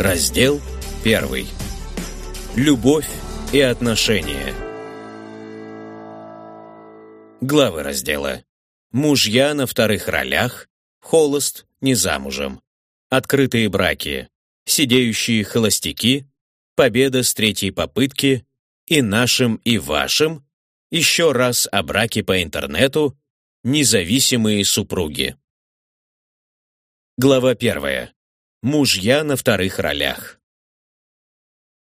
Раздел 1. Любовь и отношения. Главы раздела. Мужья на вторых ролях, холост, не замужем, открытые браки, сидеющие холостяки, победа с третьей попытки и нашим, и вашим, еще раз о браке по интернету, независимые супруги. Глава первая. Мужья на вторых ролях.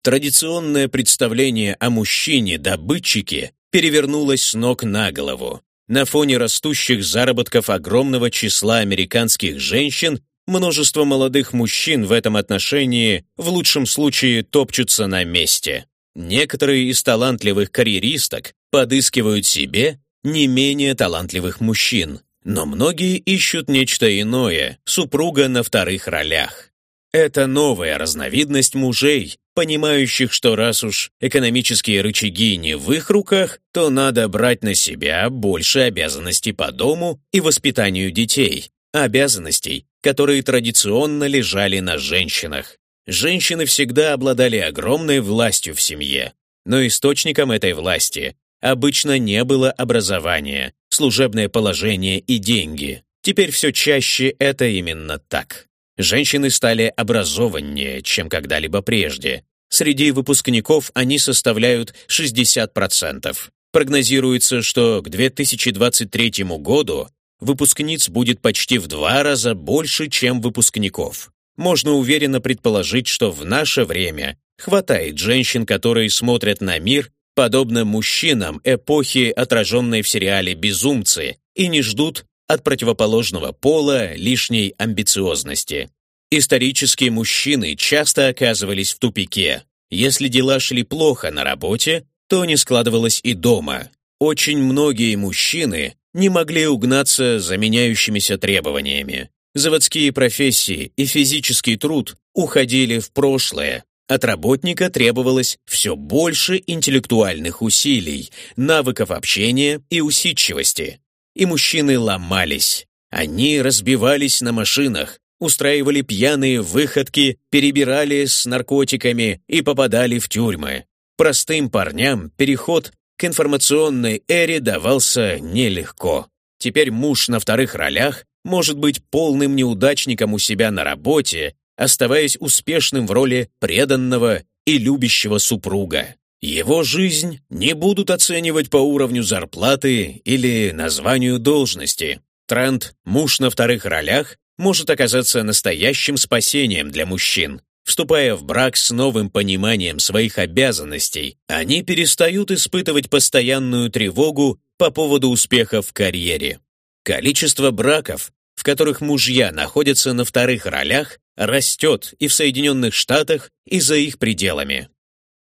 Традиционное представление о мужчине-добытчике перевернулось с ног на голову. На фоне растущих заработков огромного числа американских женщин множество молодых мужчин в этом отношении в лучшем случае топчутся на месте. Некоторые из талантливых карьеристок подыскивают себе не менее талантливых мужчин, но многие ищут нечто иное, супруга на вторых ролях. Это новая разновидность мужей, понимающих, что раз уж экономические рычаги не в их руках, то надо брать на себя больше обязанностей по дому и воспитанию детей, обязанностей, которые традиционно лежали на женщинах. Женщины всегда обладали огромной властью в семье, но источником этой власти обычно не было образования, служебное положение и деньги. Теперь все чаще это именно так. Женщины стали образованнее, чем когда-либо прежде. Среди выпускников они составляют 60%. Прогнозируется, что к 2023 году выпускниц будет почти в два раза больше, чем выпускников. Можно уверенно предположить, что в наше время хватает женщин, которые смотрят на мир подобно мужчинам эпохи, отраженной в сериале «Безумцы», и не ждут от противоположного пола лишней амбициозности. Исторические мужчины часто оказывались в тупике. Если дела шли плохо на работе, то не складывалось и дома. Очень многие мужчины не могли угнаться за меняющимися требованиями. Заводские профессии и физический труд уходили в прошлое, от работника требовалось все больше интеллектуальных усилий, навыков общения и усидчивости. И мужчины ломались. Они разбивались на машинах, устраивали пьяные выходки, перебирали с наркотиками и попадали в тюрьмы. Простым парням переход к информационной эре давался нелегко. Теперь муж на вторых ролях может быть полным неудачником у себя на работе оставаясь успешным в роли преданного и любящего супруга. Его жизнь не будут оценивать по уровню зарплаты или названию должности. Тренд «муж на вторых ролях» может оказаться настоящим спасением для мужчин. Вступая в брак с новым пониманием своих обязанностей, они перестают испытывать постоянную тревогу по поводу успеха в карьере. Количество браков, в которых мужья находятся на вторых ролях, растет и в Соединенных Штатах, и за их пределами.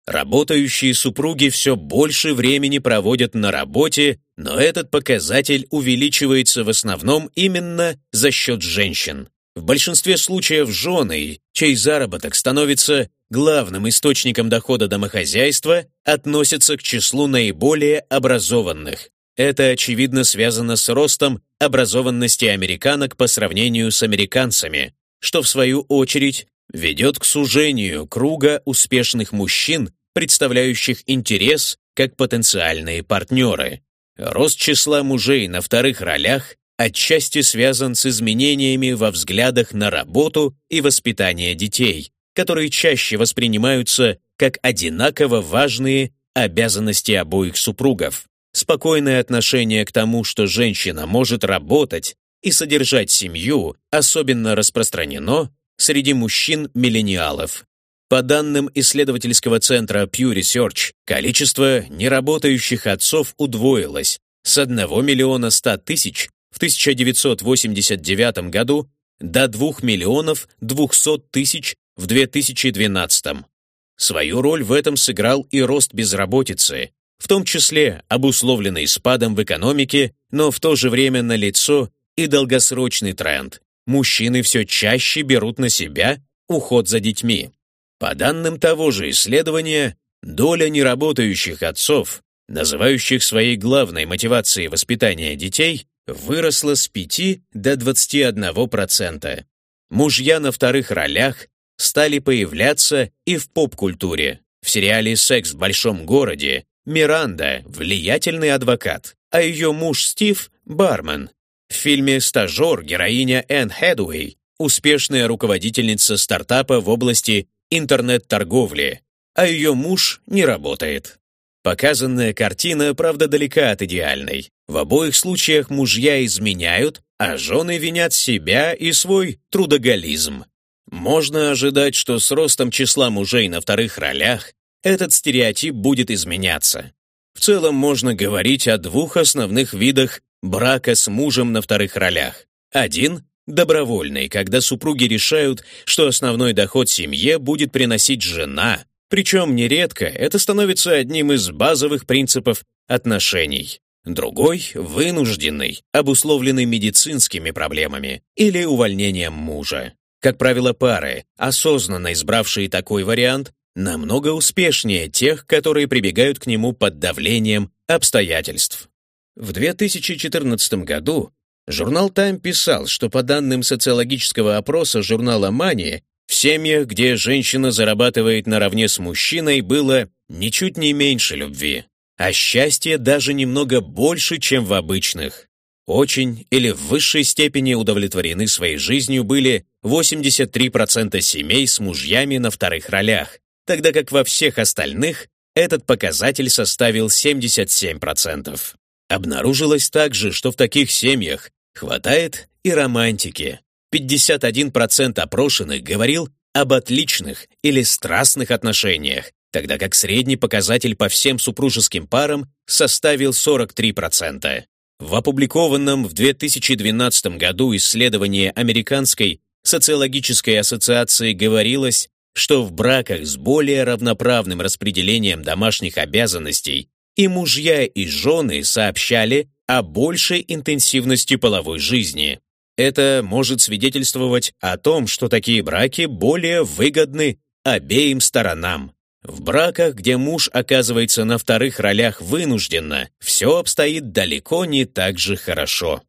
Работающие супруги все больше времени проводят на работе, но этот показатель увеличивается в основном именно за счет женщин. В большинстве случаев жены, чей заработок становится главным источником дохода домохозяйства, относятся к числу наиболее образованных. Это, очевидно, связано с ростом образованности американок по сравнению с американцами, что, в свою очередь, ведет к сужению круга успешных мужчин, представляющих интерес как потенциальные партнеры. Рост числа мужей на вторых ролях отчасти связан с изменениями во взглядах на работу и воспитание детей, которые чаще воспринимаются как одинаково важные обязанности обоих супругов. Спокойное отношение к тому, что женщина может работать и содержать семью, особенно распространено среди мужчин-миллениалов. По данным исследовательского центра Pew Research, количество неработающих отцов удвоилось с 1 миллиона 100 тысяч в 1989 году до 2 миллионов 200 тысяч в 2012. Свою роль в этом сыграл и рост безработицы, в том числе обусловленный спадом в экономике, но в то же время налицо и долгосрочный тренд. Мужчины все чаще берут на себя уход за детьми. По данным того же исследования, доля неработающих отцов, называющих своей главной мотивацией воспитания детей, выросла с 5 до 21%. Мужья на вторых ролях стали появляться и в поп-культуре. В сериале «Секс в большом городе» Миранда – влиятельный адвокат, а ее муж Стив – бармен. В фильме «Стажер» героиня Энн Хэдуэй – успешная руководительница стартапа в области интернет-торговли, а ее муж не работает. Показанная картина, правда, далека от идеальной. В обоих случаях мужья изменяют, а жены винят себя и свой трудоголизм. Можно ожидать, что с ростом числа мужей на вторых ролях этот стереотип будет изменяться. В целом можно говорить о двух основных видах брака с мужем на вторых ролях. Один – добровольный, когда супруги решают, что основной доход семье будет приносить жена, причем нередко это становится одним из базовых принципов отношений. Другой – вынужденный, обусловленный медицинскими проблемами или увольнением мужа. Как правило, пары, осознанно избравшие такой вариант, намного успешнее тех, которые прибегают к нему под давлением обстоятельств. В 2014 году журнал Time писал, что по данным социологического опроса журнала Мания, в семьях, где женщина зарабатывает наравне с мужчиной, было ничуть не меньше любви, а счастье даже немного больше, чем в обычных. Очень или в высшей степени удовлетворены своей жизнью были 83% семей с мужьями на вторых ролях, тогда как во всех остальных этот показатель составил 77%. Обнаружилось также, что в таких семьях хватает и романтики. 51% опрошенных говорил об отличных или страстных отношениях, тогда как средний показатель по всем супружеским парам составил 43%. В опубликованном в 2012 году исследовании Американской социологической ассоциации говорилось, что в браках с более равноправным распределением домашних обязанностей и мужья и жены сообщали о большей интенсивности половой жизни. Это может свидетельствовать о том, что такие браки более выгодны обеим сторонам. В браках, где муж оказывается на вторых ролях вынужденно, все обстоит далеко не так же хорошо.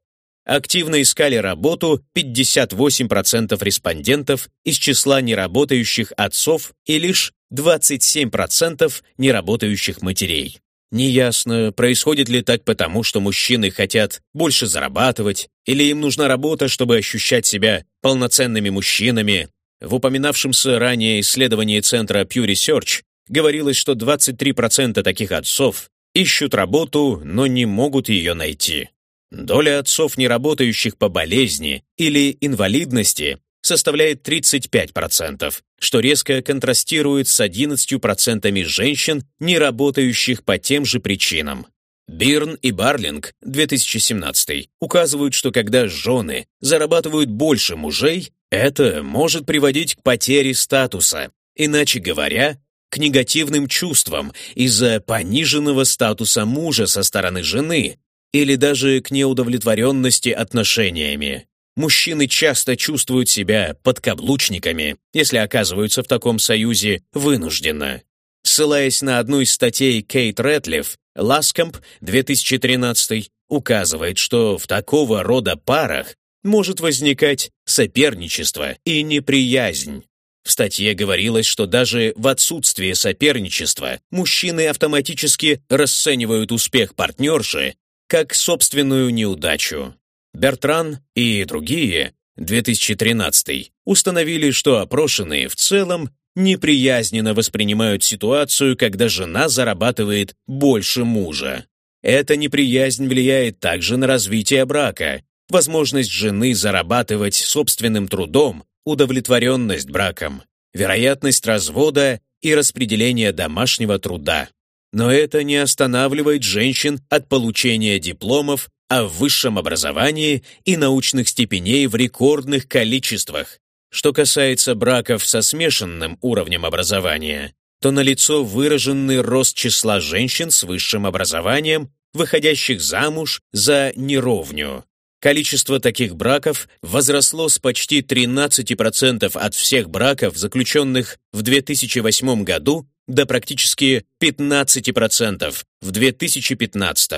Активно искали работу 58% респондентов из числа неработающих отцов и лишь 27% неработающих матерей. Неясно, происходит ли так потому, что мужчины хотят больше зарабатывать, или им нужна работа, чтобы ощущать себя полноценными мужчинами. В упоминавшемся ранее исследовании центра Pew Research говорилось, что 23% таких отцов ищут работу, но не могут ее найти. Доля отцов, не работающих по болезни или инвалидности, составляет 35%, что резко контрастирует с 11% женщин, не работающих по тем же причинам. Бирн и Барлинг, 2017, указывают, что когда жены зарабатывают больше мужей, это может приводить к потере статуса, иначе говоря, к негативным чувствам из-за пониженного статуса мужа со стороны жены или даже к неудовлетворенности отношениями. Мужчины часто чувствуют себя подкаблучниками, если оказываются в таком союзе вынужденно. Ссылаясь на одну из статей Кейт Рэтлиф, Ласкомп, 2013, указывает, что в такого рода парах может возникать соперничество и неприязнь. В статье говорилось, что даже в отсутствие соперничества мужчины автоматически расценивают успех партнерши как собственную неудачу. Бертран и другие, 2013, установили, что опрошенные в целом неприязненно воспринимают ситуацию, когда жена зарабатывает больше мужа. Эта неприязнь влияет также на развитие брака, возможность жены зарабатывать собственным трудом, удовлетворенность браком, вероятность развода и распределение домашнего труда. Но это не останавливает женщин от получения дипломов о высшем образовании и научных степеней в рекордных количествах. Что касается браков со смешанным уровнем образования, то налицо выраженный рост числа женщин с высшим образованием, выходящих замуж за неровню. Количество таких браков возросло с почти 13% от всех браков, заключенных в 2008 году, до практически 15% в 2015.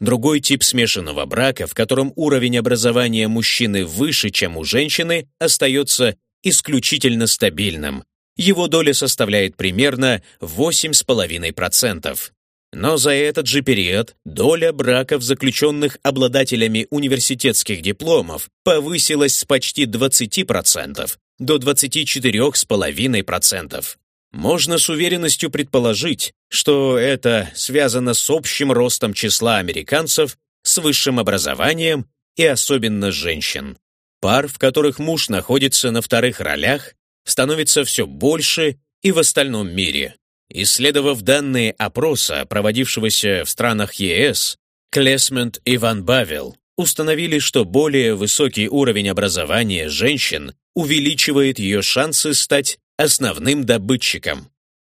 Другой тип смешанного брака, в котором уровень образования мужчины выше, чем у женщины, остается исключительно стабильным. Его доля составляет примерно 8,5%. Но за этот же период доля браков, заключенных обладателями университетских дипломов, повысилась с почти 20% до 24,5%. Можно с уверенностью предположить, что это связано с общим ростом числа американцев с высшим образованием и особенно женщин. Пар, в которых муж находится на вторых ролях, становится все больше и в остальном мире. Исследовав данные опроса, проводившегося в странах ЕС, Клесмент и Ван Бавел установили, что более высокий уровень образования женщин увеличивает ее шансы стать основным добытчиком.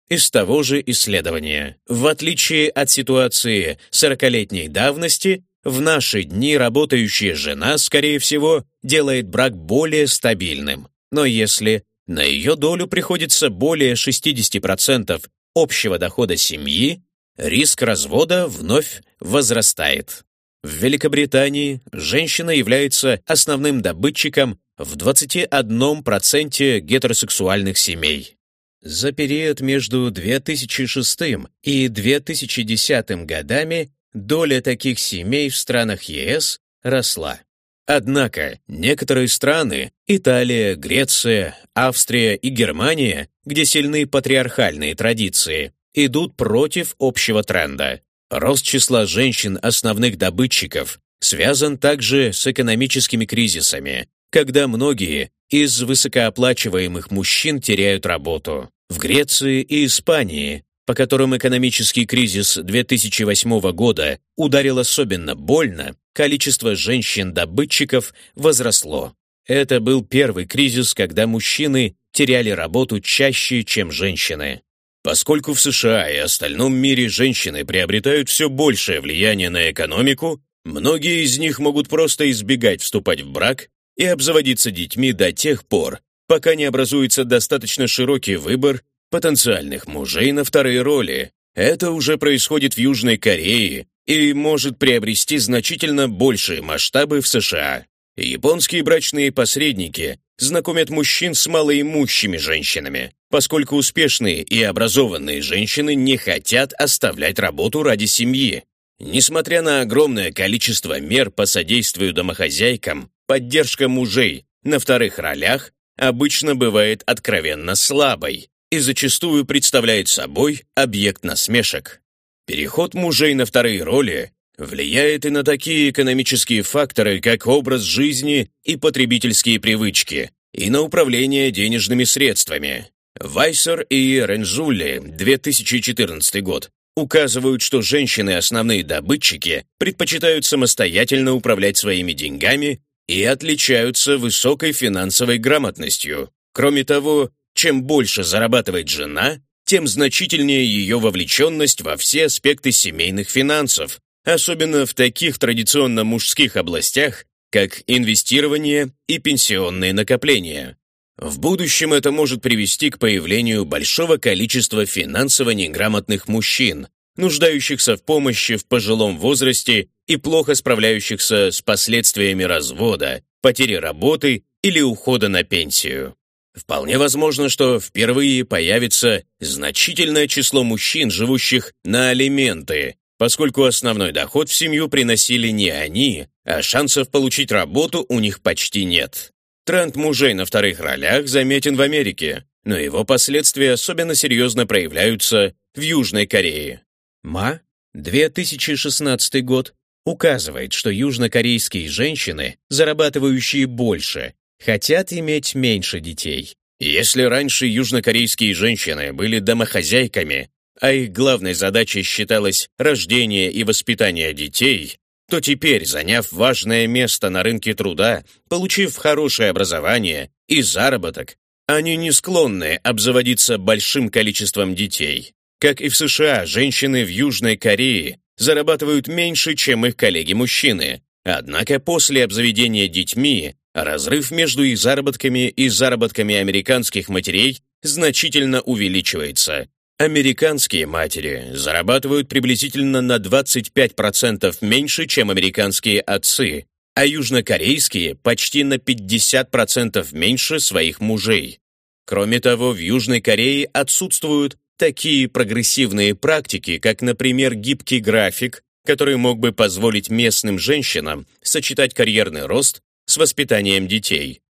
Из того же исследования, в отличие от ситуации 40-летней давности, в наши дни работающая жена, скорее всего, делает брак более стабильным. Но если на ее долю приходится более 60% общего дохода семьи, риск развода вновь возрастает. В Великобритании женщина является основным добытчиком в 21% гетеросексуальных семей. За период между 2006 и 2010 годами доля таких семей в странах ЕС росла. Однако некоторые страны – Италия, Греция, Австрия и Германия, где сильны патриархальные традиции, идут против общего тренда. Рост числа женщин основных добытчиков связан также с экономическими кризисами, когда многие из высокооплачиваемых мужчин теряют работу. В Греции и Испании, по которым экономический кризис 2008 года ударил особенно больно, количество женщин-добытчиков возросло. Это был первый кризис, когда мужчины теряли работу чаще, чем женщины. Поскольку в США и остальном мире женщины приобретают все большее влияние на экономику, многие из них могут просто избегать вступать в брак и обзаводиться детьми до тех пор, пока не образуется достаточно широкий выбор потенциальных мужей на вторые роли. Это уже происходит в Южной Корее и может приобрести значительно большие масштабы в США. Японские брачные посредники знакомят мужчин с малоимущими женщинами, поскольку успешные и образованные женщины не хотят оставлять работу ради семьи. Несмотря на огромное количество мер по содействию домохозяйкам, поддержка мужей на вторых ролях обычно бывает откровенно слабой и зачастую представляет собой объект насмешек. Переход мужей на вторые роли влияет и на такие экономические факторы, как образ жизни и потребительские привычки, и на управление денежными средствами. Вайсер и Ренжулли, 2014 год, указывают, что женщины-основные добытчики предпочитают самостоятельно управлять своими деньгами и отличаются высокой финансовой грамотностью. Кроме того, чем больше зарабатывает жена, тем значительнее ее вовлеченность во все аспекты семейных финансов, особенно в таких традиционно мужских областях, как инвестирование и пенсионные накопления. В будущем это может привести к появлению большого количества финансово неграмотных мужчин, нуждающихся в помощи в пожилом возрасте и плохо справляющихся с последствиями развода, потери работы или ухода на пенсию. Вполне возможно, что впервые появится значительное число мужчин, живущих на алименты, поскольку основной доход в семью приносили не они, а шансов получить работу у них почти нет. Тренд мужей на вторых ролях заметен в Америке, но его последствия особенно серьезно проявляются в Южной Корее. МА, 2016 год, указывает, что южнокорейские женщины, зарабатывающие больше, хотят иметь меньше детей. Если раньше южнокорейские женщины были домохозяйками, а их главной задачей считалось рождение и воспитание детей, то теперь, заняв важное место на рынке труда, получив хорошее образование и заработок, они не склонны обзаводиться большим количеством детей. Как и в США, женщины в Южной Корее зарабатывают меньше, чем их коллеги-мужчины. Однако после обзаведения детьми разрыв между их заработками и заработками американских матерей значительно увеличивается. Американские матери зарабатывают приблизительно на 25% меньше, чем американские отцы, а южнокорейские почти на 50% меньше своих мужей. Кроме того, в Южной Корее отсутствуют такие прогрессивные практики, как, например, гибкий график, который мог бы позволить местным женщинам сочетать карьерный рост с воспитанием детей.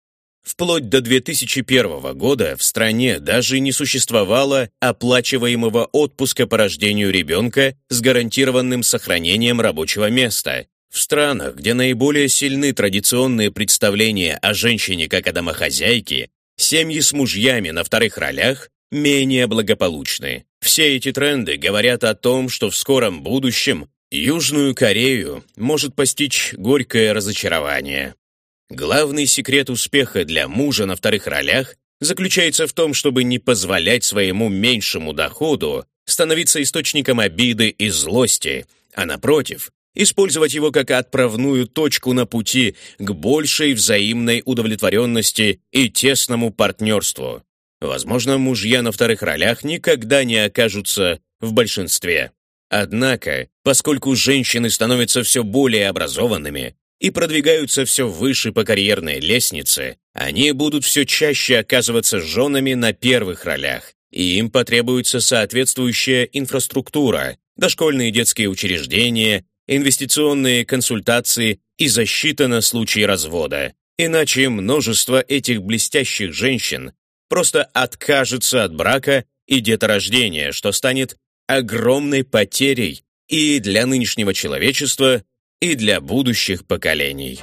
Вплоть до 2001 года в стране даже не существовало оплачиваемого отпуска по рождению ребенка с гарантированным сохранением рабочего места. В странах, где наиболее сильны традиционные представления о женщине как о домохозяйке, семьи с мужьями на вторых ролях менее благополучны. Все эти тренды говорят о том, что в скором будущем Южную Корею может постичь горькое разочарование. Главный секрет успеха для мужа на вторых ролях заключается в том, чтобы не позволять своему меньшему доходу становиться источником обиды и злости, а напротив, использовать его как отправную точку на пути к большей взаимной удовлетворенности и тесному партнерству. Возможно, мужья на вторых ролях никогда не окажутся в большинстве. Однако, поскольку женщины становятся все более образованными, и продвигаются все выше по карьерной лестнице, они будут все чаще оказываться женами на первых ролях, и им потребуется соответствующая инфраструктура, дошкольные детские учреждения, инвестиционные консультации и защита на случай развода. Иначе множество этих блестящих женщин просто откажется от брака и деторождения, что станет огромной потерей и для нынешнего человечества, и для будущих поколений.